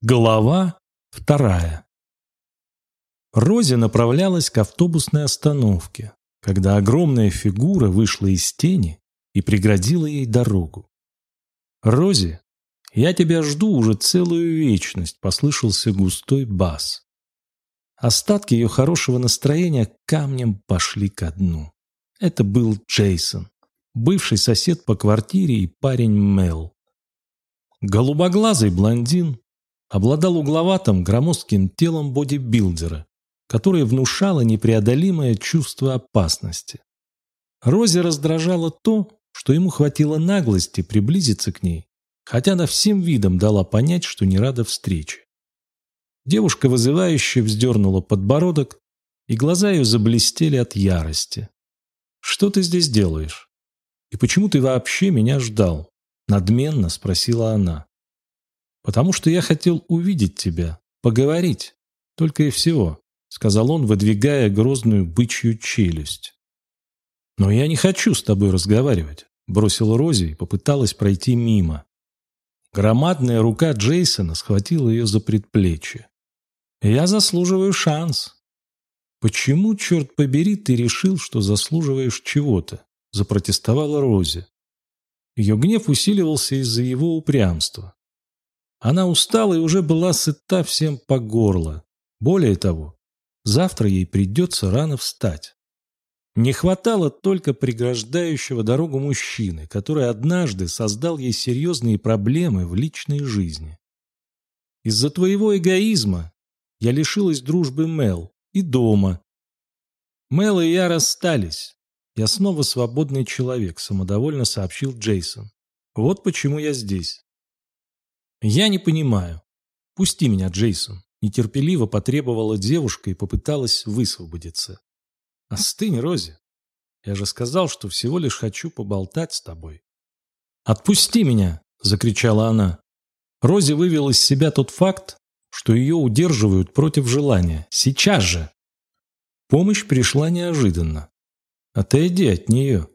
Глава вторая. Рози направлялась к автобусной остановке, когда огромная фигура вышла из тени и преградила ей дорогу. «Рози, я тебя жду уже целую вечность», — послышался густой бас. Остатки ее хорошего настроения камнем пошли ко дну. Это был Джейсон, бывший сосед по квартире и парень Мел. Голубоглазый блондин, обладал угловатым громоздким телом бодибилдера, которое внушало непреодолимое чувство опасности. Розе раздражало то, что ему хватило наглости приблизиться к ней, хотя она всем видом дала понять, что не рада встрече. Девушка вызывающе вздернула подбородок, и глаза ее заблестели от ярости. «Что ты здесь делаешь? И почему ты вообще меня ждал?» Надменно спросила она. «Потому что я хотел увидеть тебя, поговорить, только и всего», сказал он, выдвигая грозную бычью челюсть. «Но я не хочу с тобой разговаривать», бросила Рози и попыталась пройти мимо. Громадная рука Джейсона схватила ее за предплечье. «Я заслуживаю шанс». «Почему, черт побери, ты решил, что заслуживаешь чего-то?» запротестовала Рози. Ее гнев усиливался из-за его упрямства. Она устала и уже была сыта всем по горло. Более того, завтра ей придется рано встать. Не хватало только преграждающего дорогу мужчины, который однажды создал ей серьезные проблемы в личной жизни. Из-за твоего эгоизма я лишилась дружбы Мел и дома. Мел и я расстались. Я снова свободный человек, самодовольно сообщил Джейсон. Вот почему я здесь. «Я не понимаю. Пусти меня, Джейсон», – нетерпеливо потребовала девушка и попыталась высвободиться. «Остынь, Рози. Я же сказал, что всего лишь хочу поболтать с тобой». «Отпусти меня!» – закричала она. Рози вывел из себя тот факт, что ее удерживают против желания. Сейчас же! Помощь пришла неожиданно. Отойди от нее.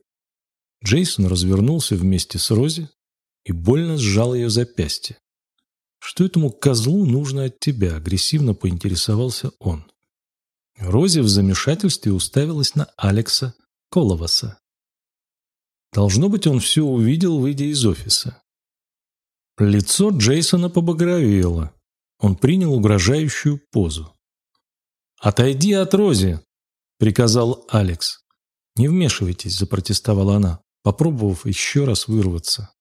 Джейсон развернулся вместе с Рози и больно сжал ее запястье. «Что этому козлу нужно от тебя?» – агрессивно поинтересовался он. Рози в замешательстве уставилась на Алекса Коловаса. Должно быть, он все увидел, выйдя из офиса. Лицо Джейсона побагровело. Он принял угрожающую позу. «Отойди от Рози!» – приказал Алекс. «Не вмешивайтесь», – запротестовала она, попробовав еще раз вырваться.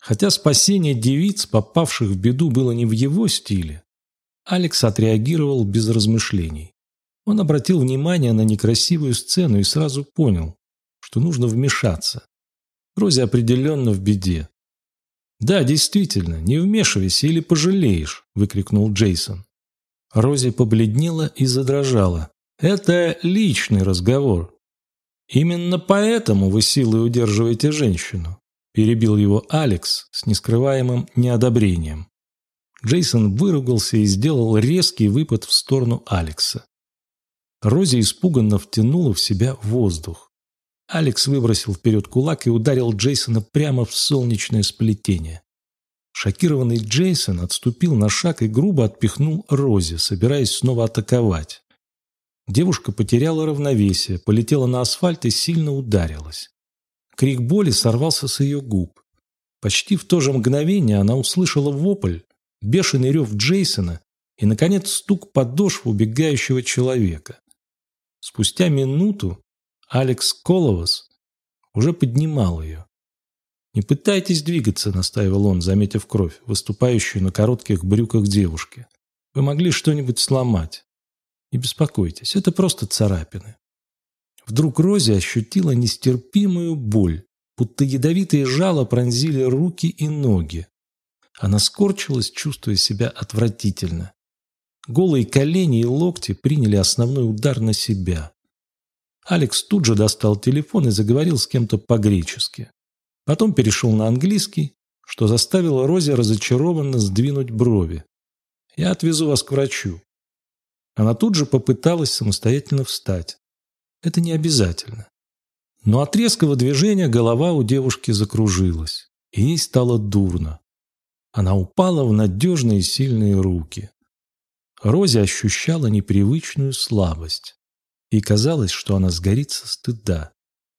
Хотя спасение девиц, попавших в беду, было не в его стиле, Алекс отреагировал без размышлений. Он обратил внимание на некрасивую сцену и сразу понял, что нужно вмешаться. Рози определенно в беде. «Да, действительно, не вмешивайся или пожалеешь», – выкрикнул Джейсон. Рози побледнела и задрожала. «Это личный разговор. Именно поэтому вы силой удерживаете женщину. Перебил его Алекс с нескрываемым неодобрением. Джейсон выругался и сделал резкий выпад в сторону Алекса. Рози испуганно втянула в себя воздух. Алекс выбросил вперед кулак и ударил Джейсона прямо в солнечное сплетение. Шокированный Джейсон отступил на шаг и грубо отпихнул Рози, собираясь снова атаковать. Девушка потеряла равновесие, полетела на асфальт и сильно ударилась. Крик боли сорвался с ее губ. Почти в то же мгновение она услышала вопль, бешеный рев Джейсона и, наконец, стук подошв убегающего человека. Спустя минуту Алекс Коловас уже поднимал ее. «Не пытайтесь двигаться», — настаивал он, заметив кровь, выступающую на коротких брюках девушки. «Вы могли что-нибудь сломать. Не беспокойтесь, это просто царапины». Вдруг Рози ощутила нестерпимую боль, будто ядовитые жало пронзили руки и ноги. Она скорчилась, чувствуя себя отвратительно. Голые колени и локти приняли основной удар на себя. Алекс тут же достал телефон и заговорил с кем-то по-гречески. Потом перешел на английский, что заставило Рози разочарованно сдвинуть брови. «Я отвезу вас к врачу». Она тут же попыталась самостоятельно встать. Это не обязательно. Но от резкого движения голова у девушки закружилась, и ей стало дурно. Она упала в надежные сильные руки. Рози ощущала непривычную слабость. И казалось, что она сгорит со стыда.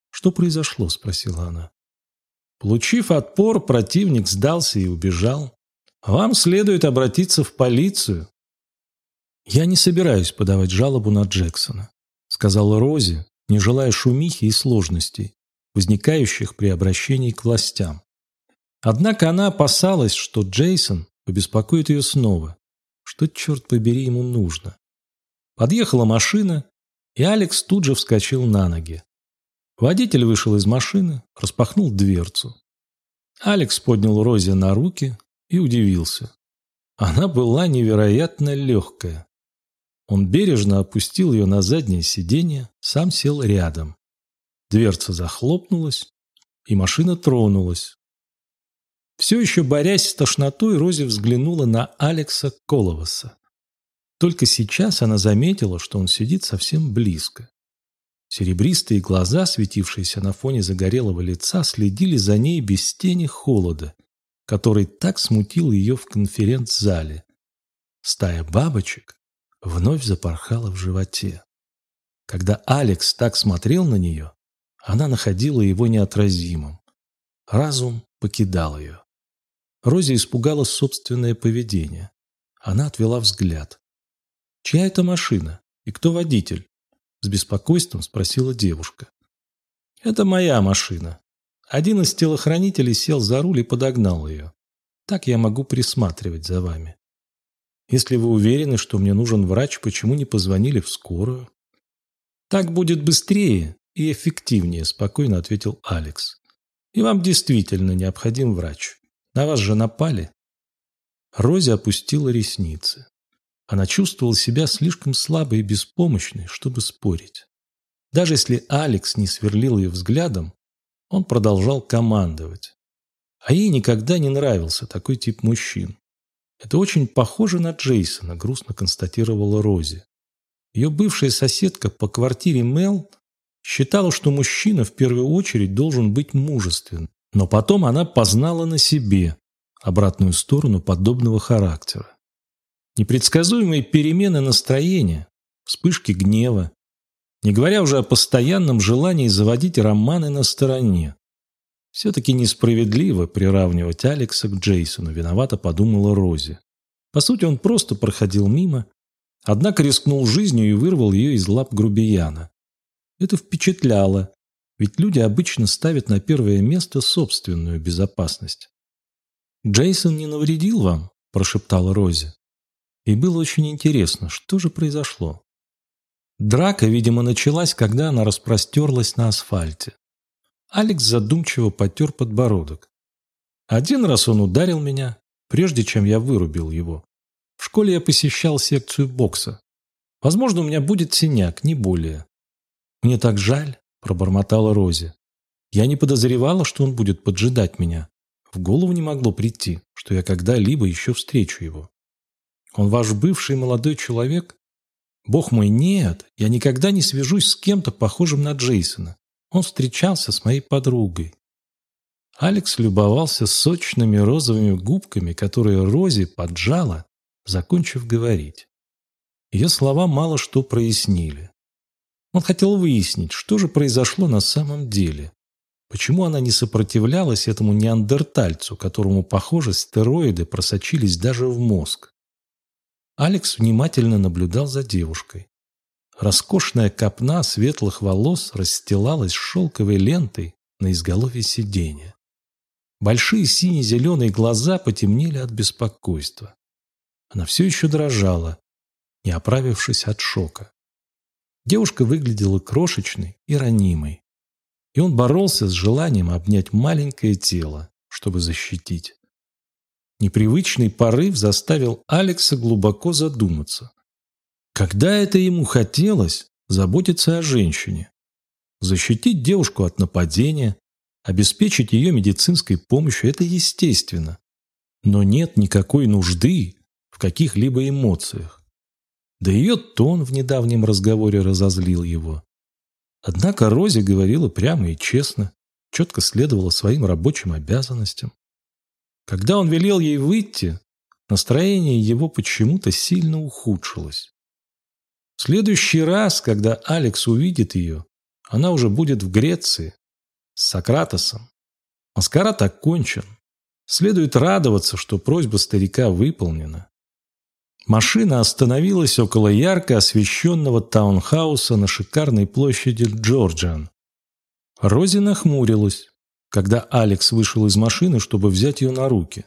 «Что произошло?» – спросила она. Получив отпор, противник сдался и убежал. Вам следует обратиться в полицию. Я не собираюсь подавать жалобу на Джексона, сказала Рози, не желая шумихи и сложностей, возникающих при обращении к властям. Однако она опасалась, что Джейсон побеспокоит ее снова. Что, черт побери, ему нужно? Подъехала машина, и Алекс тут же вскочил на ноги. Водитель вышел из машины, распахнул дверцу. Алекс поднял Рози на руки и удивился. Она была невероятно легкая. Он бережно опустил ее на заднее сиденье, сам сел рядом. Дверца захлопнулась, и машина тронулась. Все еще борясь с тошнотой, Рози взглянула на Алекса Коловаса. Только сейчас она заметила, что он сидит совсем близко. Серебристые глаза, светившиеся на фоне загорелого лица, следили за ней без тени холода, который так смутил ее в конференц-зале. Стая бабочек вновь запорхала в животе. Когда Алекс так смотрел на нее, она находила его неотразимым. Разум покидал ее. Рози испугалась собственное поведение. Она отвела взгляд. «Чья это машина? И кто водитель?» С беспокойством спросила девушка. «Это моя машина». Один из телохранителей сел за руль и подогнал ее. «Так я могу присматривать за вами». Если вы уверены, что мне нужен врач, почему не позвонили в скорую? Так будет быстрее и эффективнее, спокойно ответил Алекс. И вам действительно необходим врач. На вас же напали. Рози опустила ресницы. Она чувствовала себя слишком слабой и беспомощной, чтобы спорить. Даже если Алекс не сверлил ее взглядом, он продолжал командовать. А ей никогда не нравился такой тип мужчин. «Это очень похоже на Джейсона», – грустно констатировала Рози. Ее бывшая соседка по квартире Мел считала, что мужчина в первую очередь должен быть мужествен. Но потом она познала на себе обратную сторону подобного характера. Непредсказуемые перемены настроения, вспышки гнева, не говоря уже о постоянном желании заводить романы на стороне. Все-таки несправедливо приравнивать Алекса к Джейсону, виновато подумала Рози. По сути, он просто проходил мимо, однако рискнул жизнью и вырвал ее из лап грубияна. Это впечатляло, ведь люди обычно ставят на первое место собственную безопасность. «Джейсон не навредил вам?» – прошептала Рози. И было очень интересно, что же произошло. Драка, видимо, началась, когда она распростерлась на асфальте. Алекс задумчиво потер подбородок. Один раз он ударил меня, прежде чем я вырубил его. В школе я посещал секцию бокса. Возможно, у меня будет синяк, не более. Мне так жаль, пробормотала Рози. Я не подозревала, что он будет поджидать меня. В голову не могло прийти, что я когда-либо еще встречу его. Он ваш бывший молодой человек? Бог мой, нет, я никогда не свяжусь с кем-то похожим на Джейсона. Он встречался с моей подругой. Алекс любовался сочными розовыми губками, которые Рози поджала, закончив говорить. Ее слова мало что прояснили. Он хотел выяснить, что же произошло на самом деле. Почему она не сопротивлялась этому неандертальцу, которому, похоже, стероиды просочились даже в мозг? Алекс внимательно наблюдал за девушкой. Роскошная копна светлых волос расстилалась шелковой лентой на изголовье сиденья. Большие сине-зеленые глаза потемнели от беспокойства. Она все еще дрожала, не оправившись от шока. Девушка выглядела крошечной и ранимой. И он боролся с желанием обнять маленькое тело, чтобы защитить. Непривычный порыв заставил Алекса глубоко задуматься. Когда это ему хотелось заботиться о женщине? Защитить девушку от нападения, обеспечить ее медицинской помощью – это естественно. Но нет никакой нужды в каких-либо эмоциях. Да ее тон в недавнем разговоре разозлил его. Однако Рози говорила прямо и честно, четко следовала своим рабочим обязанностям. Когда он велел ей выйти, настроение его почему-то сильно ухудшилось. В следующий раз, когда Алекс увидит ее, она уже будет в Греции с Сократосом. Маскарад окончен. Следует радоваться, что просьба старика выполнена. Машина остановилась около ярко освещенного таунхауса на шикарной площади Джорджиан. Рози нахмурилась, когда Алекс вышел из машины, чтобы взять ее на руки.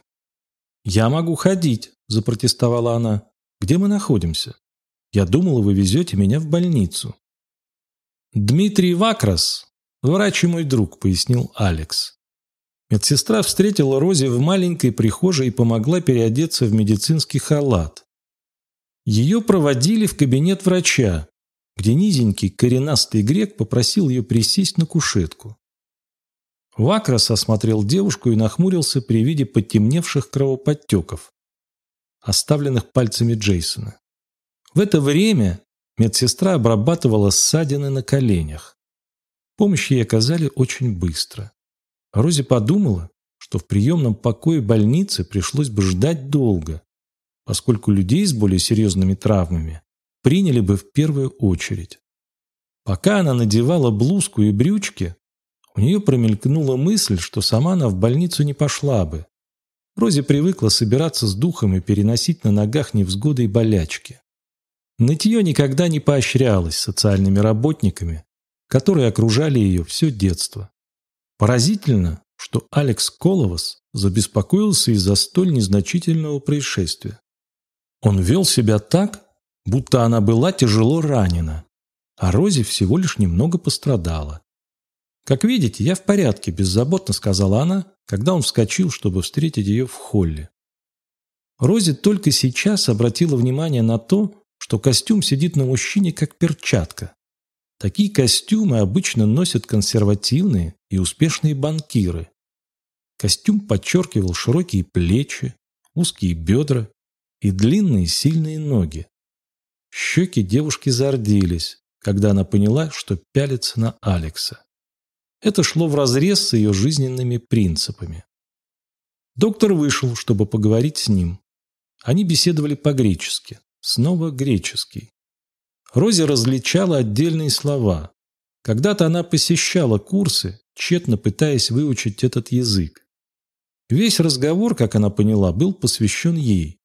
«Я могу ходить», – запротестовала она. «Где мы находимся? Я думала, вы везете меня в больницу». «Дмитрий Вакрас, врач и мой друг», – пояснил Алекс. Медсестра встретила Рози в маленькой прихожей и помогла переодеться в медицинский халат. Ее проводили в кабинет врача, где низенький коренастый грек попросил ее присесть на кушетку. Вакрас осмотрел девушку и нахмурился при виде потемневших кровоподтеков, оставленных пальцами Джейсона. В это время медсестра обрабатывала ссадины на коленях. Помощь ей оказали очень быстро. Рози подумала, что в приемном покое больницы пришлось бы ждать долго, поскольку людей с более серьезными травмами приняли бы в первую очередь. Пока она надевала блузку и брючки, у нее промелькнула мысль, что сама она в больницу не пошла бы. Рози привыкла собираться с духом и переносить на ногах невзгоды и болячки. Нытье никогда не поощрялось социальными работниками, которые окружали ее все детство. Поразительно, что Алекс Коловас забеспокоился из-за столь незначительного происшествия. Он вел себя так, будто она была тяжело ранена, а Рози всего лишь немного пострадала. «Как видите, я в порядке», – беззаботно сказала она, когда он вскочил, чтобы встретить ее в холле. Рози только сейчас обратила внимание на то, что костюм сидит на мужчине как перчатка. Такие костюмы обычно носят консервативные и успешные банкиры. Костюм подчеркивал широкие плечи, узкие бедра и длинные сильные ноги. Щеки девушки зарделись, когда она поняла, что пялится на Алекса. Это шло вразрез с ее жизненными принципами. Доктор вышел, чтобы поговорить с ним. Они беседовали по-гречески. Снова греческий. Рози различала отдельные слова. Когда-то она посещала курсы, тщетно пытаясь выучить этот язык. Весь разговор, как она поняла, был посвящен ей.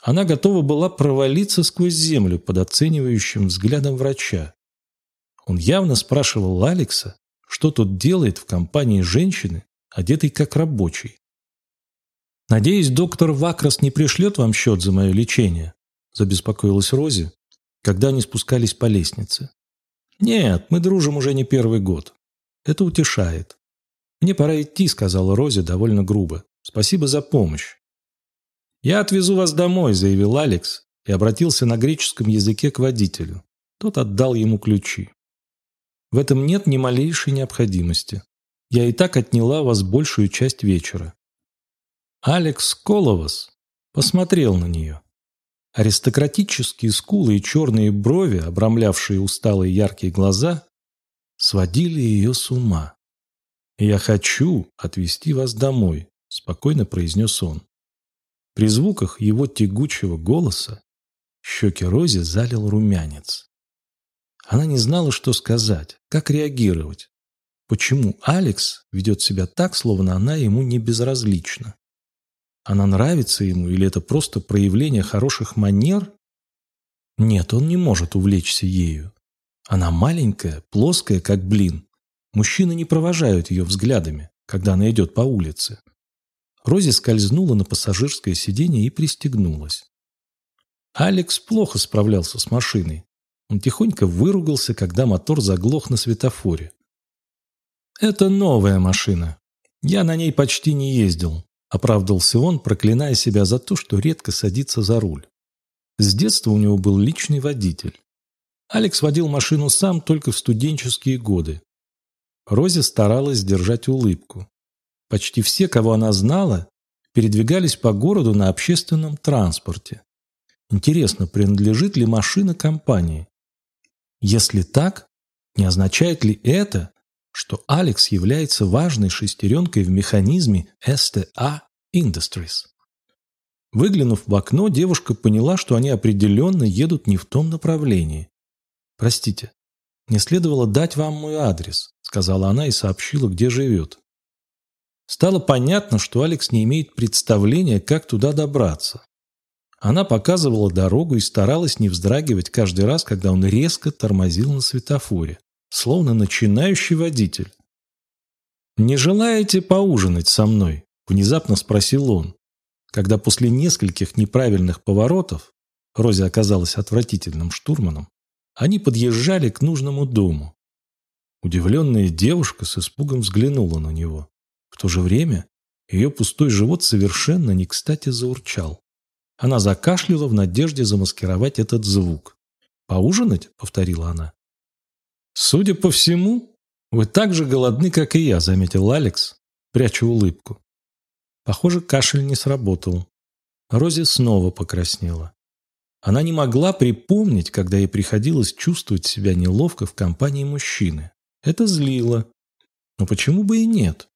Она готова была провалиться сквозь землю под оценивающим взглядом врача. Он явно спрашивал Алекса, что тот делает в компании женщины, одетой как рабочий. «Надеюсь, доктор Вакрас не пришлет вам счет за мое лечение?» – забеспокоилась Рози, когда они спускались по лестнице. «Нет, мы дружим уже не первый год. Это утешает. Мне пора идти», – сказала Рози довольно грубо. «Спасибо за помощь. «Я отвезу вас домой», – заявил Алекс и обратился на греческом языке к водителю. Тот отдал ему ключи. «В этом нет ни малейшей необходимости. Я и так отняла у вас большую часть вечера». Алекс Коловас посмотрел на нее. Аристократические скулы и черные брови, обрамлявшие усталые яркие глаза, сводили ее с ума. «Я хочу отвезти вас домой», – спокойно произнес он. При звуках его тягучего голоса щеки Рози залил румянец. Она не знала, что сказать, как реагировать. Почему Алекс ведет себя так, словно она ему не безразлична? Она нравится ему или это просто проявление хороших манер? Нет, он не может увлечься ею. Она маленькая, плоская, как блин. Мужчины не провожают ее взглядами, когда она идет по улице. Рози скользнула на пассажирское сиденье и пристегнулась. Алекс плохо справлялся с машиной. Он тихонько выругался, когда мотор заглох на светофоре. «Это новая машина. Я на ней почти не ездил», – оправдался он, проклиная себя за то, что редко садится за руль. С детства у него был личный водитель. Алекс водил машину сам только в студенческие годы. Рози старалась держать улыбку. Почти все, кого она знала, передвигались по городу на общественном транспорте. Интересно, принадлежит ли машина компании? Если так, не означает ли это, что Алекс является важной шестеренкой в механизме СТА Industries. Выглянув в окно, девушка поняла, что они определенно едут не в том направлении. «Простите, мне следовало дать вам мой адрес», — сказала она и сообщила, где живет. Стало понятно, что Алекс не имеет представления, как туда добраться. Она показывала дорогу и старалась не вздрагивать каждый раз, когда он резко тормозил на светофоре, словно начинающий водитель. «Не желаете поужинать со мной?» – внезапно спросил он, когда после нескольких неправильных поворотов Рози оказалась отвратительным штурманом, они подъезжали к нужному дому. Удивленная девушка с испугом взглянула на него. В то же время ее пустой живот совершенно не кстати заурчал. Она закашляла в надежде замаскировать этот звук. «Поужинать?» — повторила она. «Судя по всему, вы так же голодны, как и я», — заметил Алекс, пряча улыбку. Похоже, кашель не сработал. Рози снова покраснела. Она не могла припомнить, когда ей приходилось чувствовать себя неловко в компании мужчины. Это злило. Но почему бы и нет?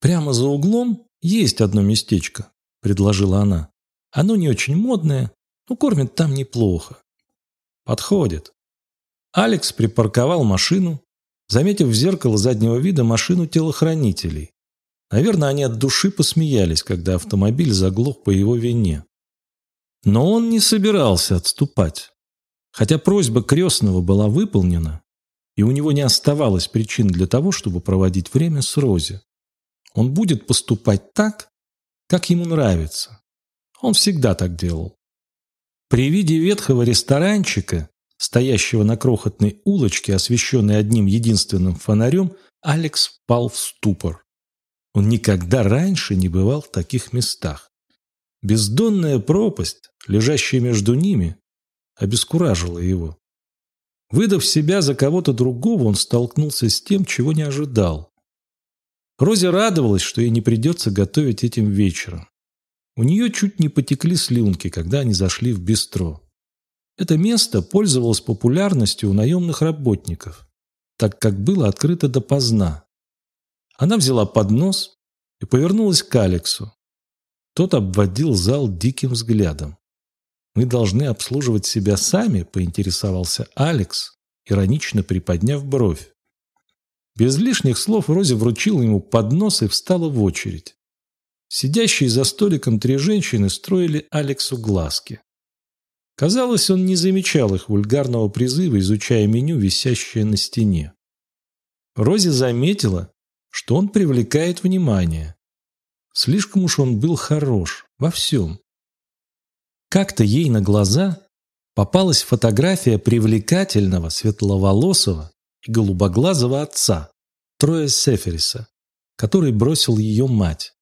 «Прямо за углом есть одно местечко», — предложила она. «Оно не очень модное, но кормят там неплохо». «Подходит». Алекс припарковал машину, заметив в зеркало заднего вида машину телохранителей. Наверное, они от души посмеялись, когда автомобиль заглох по его вине. Но он не собирался отступать. Хотя просьба крестного была выполнена, и у него не оставалось причин для того, чтобы проводить время с Рози. Он будет поступать так, как ему нравится. Он всегда так делал. При виде ветхого ресторанчика, стоящего на крохотной улочке, освещенной одним единственным фонарем, Алекс впал в ступор. Он никогда раньше не бывал в таких местах. Бездонная пропасть, лежащая между ними, обескуражила его. Выдав себя за кого-то другого, он столкнулся с тем, чего не ожидал. Рози радовалась, что ей не придется готовить этим вечером. У нее чуть не потекли слюнки, когда они зашли в бистро. Это место пользовалось популярностью у наемных работников, так как было открыто допоздна. Она взяла поднос и повернулась к Алексу. Тот обводил зал диким взглядом. «Мы должны обслуживать себя сами», — поинтересовался Алекс, иронично приподняв бровь. Без лишних слов Рози вручила ему поднос и встала в очередь. Сидящие за столиком три женщины строили Алексу глазки. Казалось, он не замечал их вульгарного призыва, изучая меню, висящее на стене. Рози заметила, что он привлекает внимание. Слишком уж он был хорош во всем. Как-то ей на глаза попалась фотография привлекательного светловолосого и голубоглазого отца, Троя Сефериса, который бросил ее мать.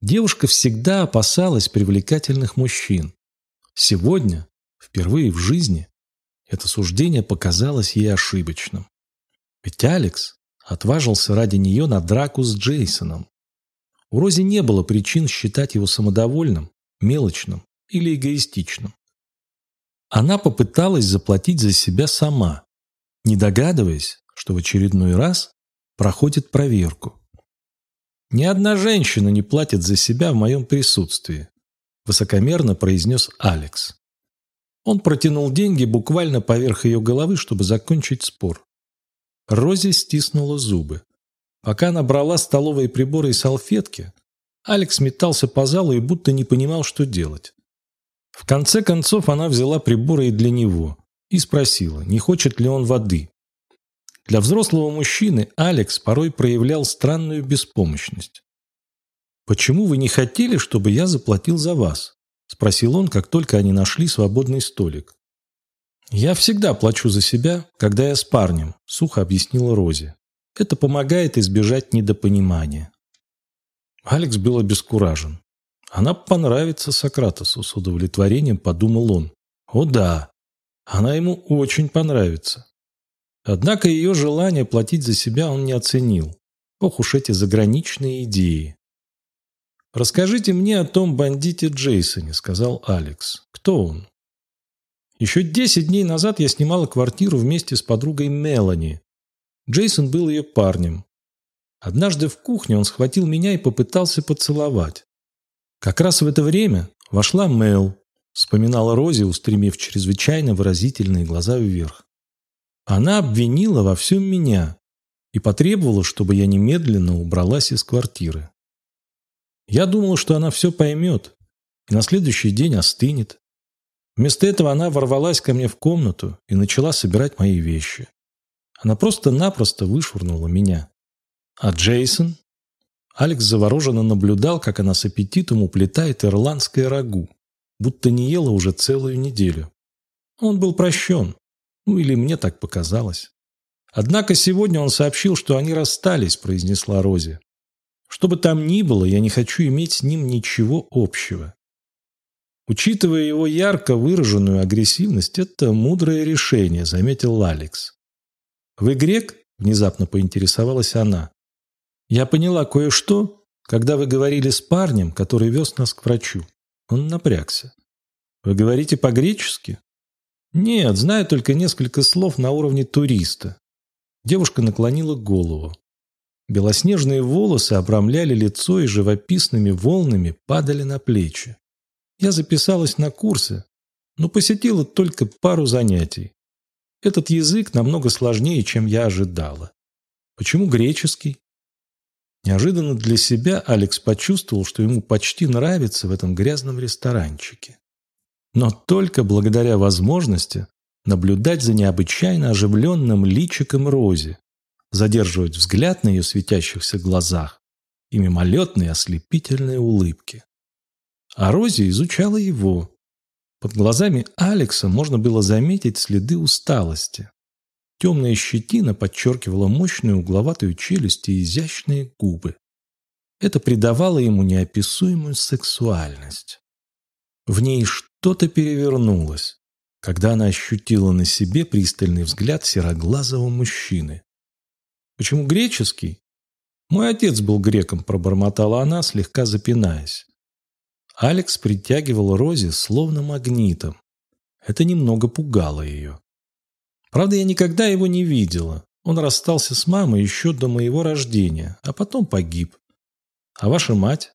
Девушка всегда опасалась привлекательных мужчин. Сегодня, впервые в жизни, это суждение показалось ей ошибочным. Ведь Алекс отважился ради нее на драку с Джейсоном. У Рози не было причин считать его самодовольным, мелочным или эгоистичным. Она попыталась заплатить за себя сама, не догадываясь, что в очередной раз проходит проверку. «Ни одна женщина не платит за себя в моем присутствии», высокомерно произнес Алекс. Он протянул деньги буквально поверх ее головы, чтобы закончить спор. Рози стиснула зубы. Пока она брала столовые приборы и салфетки, Алекс метался по залу и будто не понимал, что делать. В конце концов она взяла приборы и для него и спросила, не хочет ли он воды. Для взрослого мужчины Алекс порой проявлял странную беспомощность. «Почему вы не хотели, чтобы я заплатил за вас?» – спросил он, как только они нашли свободный столик. «Я всегда плачу за себя, когда я с парнем», – сухо объяснила Рози. «Это помогает избежать недопонимания». Алекс был обескуражен. «Она понравится Сократосу», – с удовлетворением подумал он. «О да, она ему очень понравится». Однако ее желание платить за себя он не оценил. Ох уж эти заграничные идеи. «Расскажите мне о том бандите Джейсоне», – сказал Алекс. «Кто он?» Еще 10 дней назад я снимала квартиру вместе с подругой Мелани. Джейсон был ее парнем. Однажды в кухне он схватил меня и попытался поцеловать. Как раз в это время вошла Мэл, вспоминала Рози, устремив чрезвычайно выразительные глаза вверх. Она обвинила во всем меня и потребовала, чтобы я немедленно убралась из квартиры. Я думала, что она все поймет и на следующий день остынет. Вместо этого она ворвалась ко мне в комнату и начала собирать мои вещи. Она просто-напросто вышвырнула меня. А Джейсон? Алекс завороженно наблюдал, как она с аппетитом уплетает ирландское рагу будто не ела уже целую неделю. Он был прощен. Ну или мне так показалось. Однако сегодня он сообщил, что они расстались, произнесла Рози. Что бы там ни было, я не хочу иметь с ним ничего общего. Учитывая его ярко выраженную агрессивность, это мудрое решение, заметил Алекс. «Вы грек?» – внезапно поинтересовалась она. «Я поняла кое-что, когда вы говорили с парнем, который вез нас к врачу. Он напрягся. «Вы говорите по-гречески?» «Нет, знаю только несколько слов на уровне туриста». Девушка наклонила голову. Белоснежные волосы обрамляли лицо и живописными волнами падали на плечи. Я записалась на курсы, но посетила только пару занятий. Этот язык намного сложнее, чем я ожидала. Почему греческий? Неожиданно для себя Алекс почувствовал, что ему почти нравится в этом грязном ресторанчике. Но только благодаря возможности наблюдать за необычайно оживленным личиком Рози, задерживать взгляд на ее светящихся глазах и мимолетные ослепительные улыбки. А Рози изучала его. Под глазами Алекса можно было заметить следы усталости. Темная щетина подчеркивала мощную угловатую челюсть и изящные губы. Это придавало ему неописуемую сексуальность. В ней что-то перевернулось, когда она ощутила на себе пристальный взгляд сероглазого мужчины. «Почему греческий?» «Мой отец был греком», – пробормотала она, слегка запинаясь. Алекс притягивал Рози словно магнитом. Это немного пугало ее. Правда, я никогда его не видела. Он расстался с мамой еще до моего рождения, а потом погиб. А ваша мать?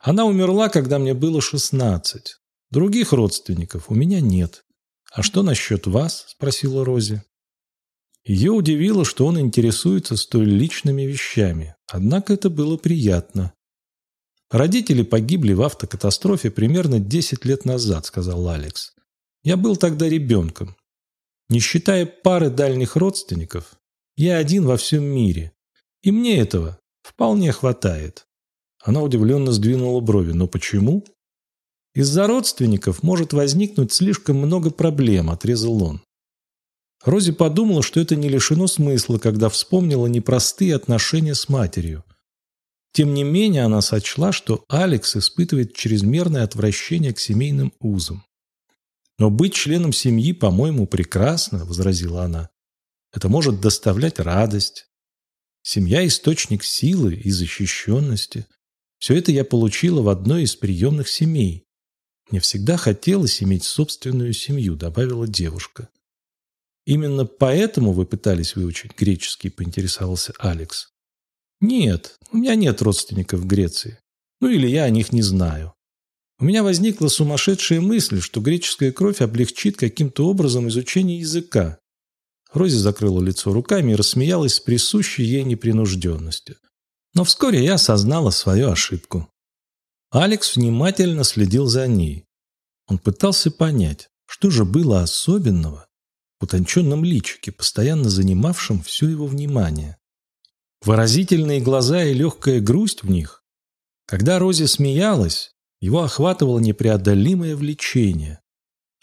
Она умерла, когда мне было шестнадцать. Других родственников у меня нет. А что насчет вас? Спросила Рози. Ее удивило, что он интересуется столь личными вещами. Однако это было приятно. Родители погибли в автокатастрофе примерно 10 лет назад, сказал Алекс. Я был тогда ребенком. Не считая пары дальних родственников, я один во всем мире. И мне этого вполне хватает. Она удивленно сдвинула брови. Но почему? Из-за родственников может возникнуть слишком много проблем, отрезал он. Рози подумала, что это не лишено смысла, когда вспомнила непростые отношения с матерью. Тем не менее, она сочла, что Алекс испытывает чрезмерное отвращение к семейным узам. «Но быть членом семьи, по-моему, прекрасно», – возразила она. «Это может доставлять радость. Семья – источник силы и защищенности. Все это я получила в одной из приемных семей. Мне всегда хотелось иметь собственную семью», – добавила девушка. «Именно поэтому вы пытались выучить греческий?» – поинтересовался Алекс. «Нет, у меня нет родственников в Греции. Ну или я о них не знаю. У меня возникла сумасшедшая мысль, что греческая кровь облегчит каким-то образом изучение языка. Рози закрыла лицо руками и рассмеялась с присущей ей непринужденностью. Но вскоре я осознала свою ошибку. Алекс внимательно следил за ней. Он пытался понять, что же было особенного утонченном личике, постоянно занимавшем все его внимание. Выразительные глаза и легкая грусть в них. Когда Рози смеялась, его охватывало непреодолимое влечение.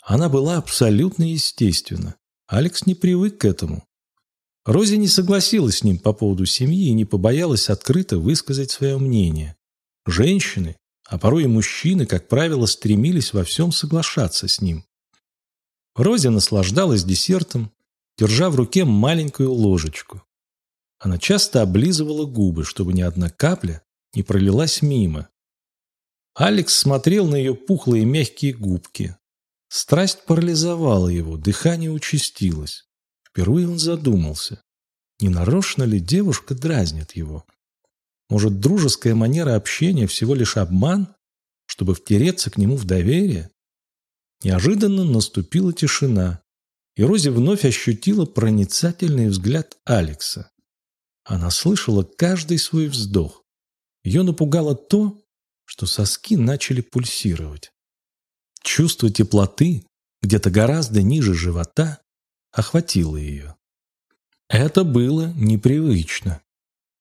Она была абсолютно естественна. Алекс не привык к этому. Рози не согласилась с ним по поводу семьи и не побоялась открыто высказать свое мнение. Женщины, а порой и мужчины, как правило, стремились во всем соглашаться с ним. Рози наслаждалась десертом, держа в руке маленькую ложечку. Она часто облизывала губы, чтобы ни одна капля не пролилась мимо, Алекс смотрел на ее пухлые мягкие губки. Страсть парализовала его, дыхание участилось. Впервые он задумался, не нарочно ли девушка дразнит его. Может, дружеская манера общения всего лишь обман? чтобы втереться к нему в доверие? Неожиданно наступила тишина, и Рози вновь ощутила проницательный взгляд Алекса. Она слышала каждый свой вздох. Ее напугало то, что соски начали пульсировать. Чувство теплоты, где-то гораздо ниже живота, охватило ее. Это было непривычно.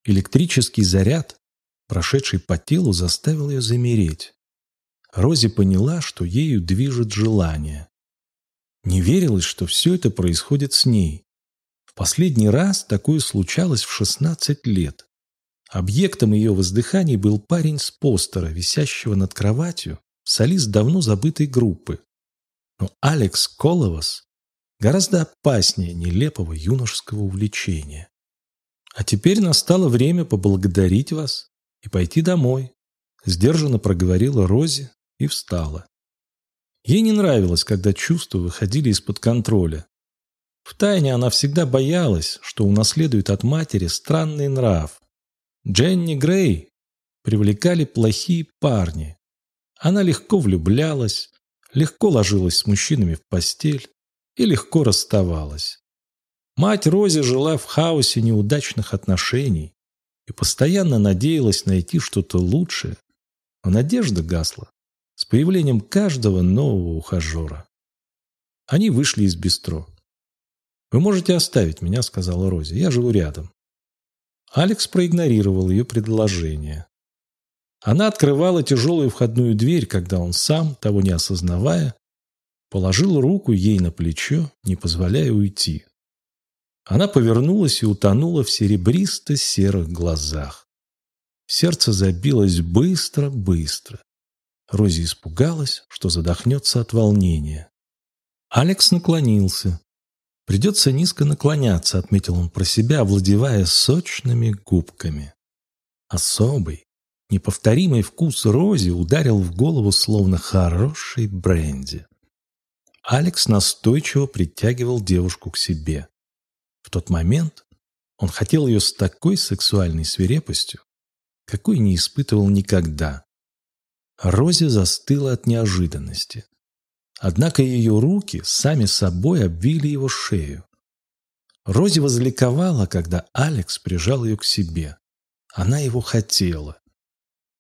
Электрический заряд, прошедший по телу, заставил ее замереть. Рози поняла, что ею движет желание. Не верилось, что все это происходит с ней. В последний раз такое случалось в 16 лет. Объектом ее воздыханий был парень с постера, висящего над кроватью, солист давно забытой группы. Но Алекс Коловас гораздо опаснее нелепого юношеского увлечения. А теперь настало время поблагодарить вас и пойти домой, сдержанно проговорила Рози и встала. Ей не нравилось, когда чувства выходили из-под контроля. Втайне она всегда боялась, что унаследует от матери странный нрав. Дженни Грей привлекали плохие парни. Она легко влюблялась, легко ложилась с мужчинами в постель и легко расставалась. Мать Рози жила в хаосе неудачных отношений и постоянно надеялась найти что-то лучшее, но надежда гасла с появлением каждого нового ухажера. Они вышли из бистро. «Вы можете оставить меня», — сказала Рози. «Я живу рядом». Алекс проигнорировал ее предложение. Она открывала тяжелую входную дверь, когда он сам, того не осознавая, положил руку ей на плечо, не позволяя уйти. Она повернулась и утонула в серебристо-серых глазах. Сердце забилось быстро-быстро. Рози испугалась, что задохнется от волнения. Алекс наклонился. «Придется низко наклоняться», — отметил он про себя, овладевая сочными губками. Особый, неповторимый вкус Рози ударил в голову словно хороший бренди. Алекс настойчиво притягивал девушку к себе. В тот момент он хотел ее с такой сексуальной свирепостью, какой не испытывал никогда. Рози застыла от неожиданности. Однако ее руки сами собой обвили его шею. Рози возликовала, когда Алекс прижал ее к себе. Она его хотела.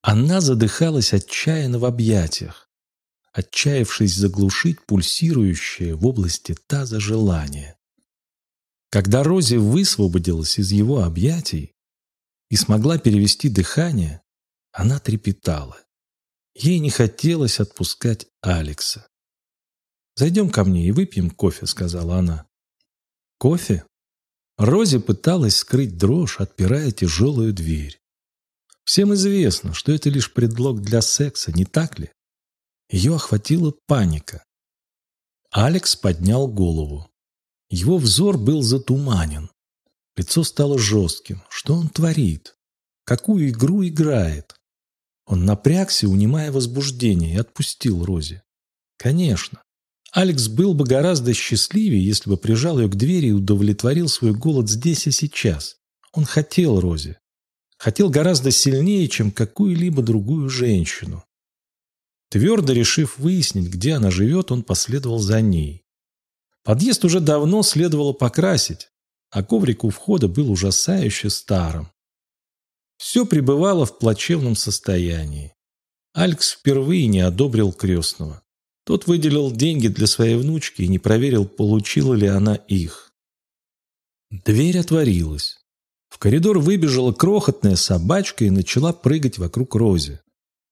Она задыхалась отчаянно в объятиях, отчаявшись заглушить пульсирующее в области таза желание. Когда Рози высвободилась из его объятий и смогла перевести дыхание, она трепетала. Ей не хотелось отпускать Алекса. «Зайдем ко мне и выпьем кофе», — сказала она. «Кофе?» Рози пыталась скрыть дрожь, отпирая тяжелую дверь. Всем известно, что это лишь предлог для секса, не так ли? Ее охватила паника. Алекс поднял голову. Его взор был затуманен. Лицо стало жестким. Что он творит? Какую игру играет? Он напрягся, унимая возбуждение, и отпустил Рози. Конечно. Алекс был бы гораздо счастливее, если бы прижал ее к двери и удовлетворил свой голод здесь и сейчас. Он хотел Рози. Хотел гораздо сильнее, чем какую-либо другую женщину. Твердо решив выяснить, где она живет, он последовал за ней. Подъезд уже давно следовало покрасить, а коврик у входа был ужасающе старым. Все пребывало в плачевном состоянии. Алекс впервые не одобрил крестного. Тот выделил деньги для своей внучки и не проверил, получила ли она их. Дверь отворилась. В коридор выбежала крохотная собачка и начала прыгать вокруг Рози.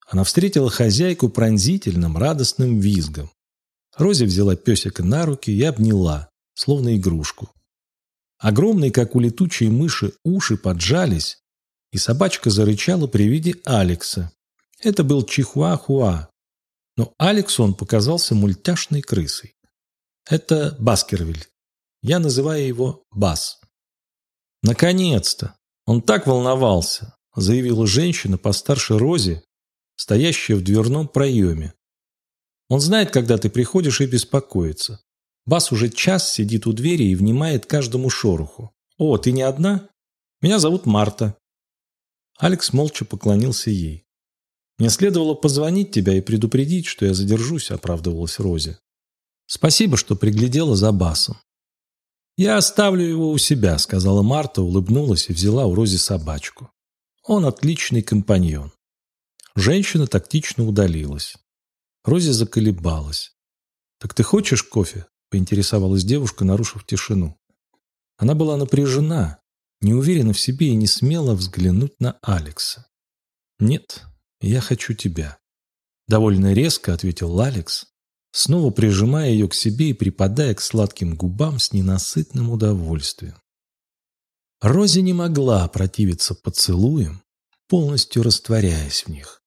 Она встретила хозяйку пронзительным, радостным визгом. Рози взяла песика на руки и обняла, словно игрушку. Огромные, как у летучей мыши, уши поджались, и собачка зарычала при виде Алекса. Это был Чихуахуа, но Алексу он показался мультяшной крысой. Это Баскервиль. Я называю его Бас. Наконец-то! Он так волновался, заявила женщина постарше Рози, стоящая в дверном проеме. Он знает, когда ты приходишь и беспокоится. Бас уже час сидит у двери и внимает каждому шороху. «О, ты не одна? Меня зовут Марта. Алекс молча поклонился ей. Мне следовало позвонить тебя и предупредить, что я задержусь, оправдывалась Рози. Спасибо, что приглядела за басом. Я оставлю его у себя, сказала Марта, улыбнулась и взяла у Рози собачку. Он отличный компаньон. Женщина тактично удалилась. Рози заколебалась. «Так ты хочешь кофе?» – поинтересовалась девушка, нарушив тишину. Она была напряжена, не уверена в себе и не смела взглянуть на Алекса. «Нет, я хочу тебя», — довольно резко ответил Алекс, снова прижимая ее к себе и припадая к сладким губам с ненасытным удовольствием. Рози не могла противиться поцелуям, полностью растворяясь в них.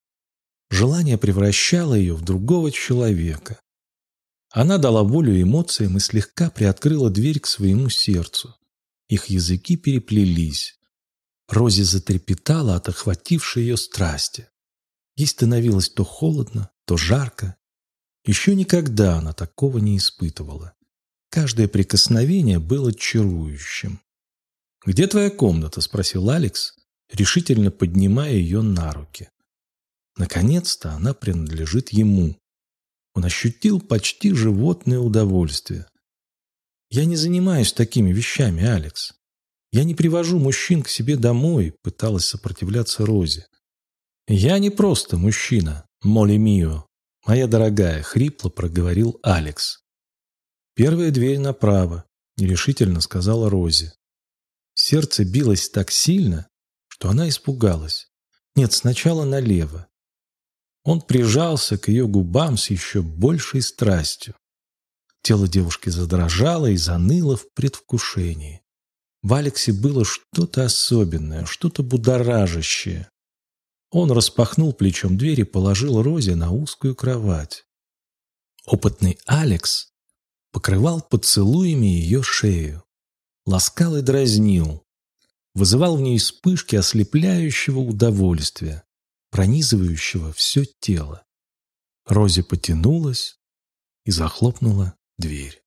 Желание превращало ее в другого человека. Она дала волю эмоциям и слегка приоткрыла дверь к своему сердцу. Их языки переплелись. Рози затрепетала от охватившей ее страсти. Ей становилось то холодно, то жарко. Еще никогда она такого не испытывала. Каждое прикосновение было чарующим. «Где твоя комната?» – спросил Алекс, решительно поднимая ее на руки. Наконец-то она принадлежит ему. Он ощутил почти животное удовольствие. Я не занимаюсь такими вещами, Алекс. Я не привожу мужчин к себе домой, пыталась сопротивляться Розе. Я не просто мужчина, моли мио. Моя дорогая, хрипло проговорил Алекс. Первая дверь направо, нерешительно сказала Розе. Сердце билось так сильно, что она испугалась. Нет, сначала налево. Он прижался к ее губам с еще большей страстью. Тело девушки задрожало и заныло в предвкушении. В Алексе было что-то особенное, что-то будоражащее. Он распахнул плечом дверь и положил Розе на узкую кровать. Опытный Алекс покрывал поцелуями ее шею, ласкал и дразнил, вызывал в ней вспышки ослепляющего удовольствия, пронизывающего все тело. Розе потянулась и захлопнула дверь.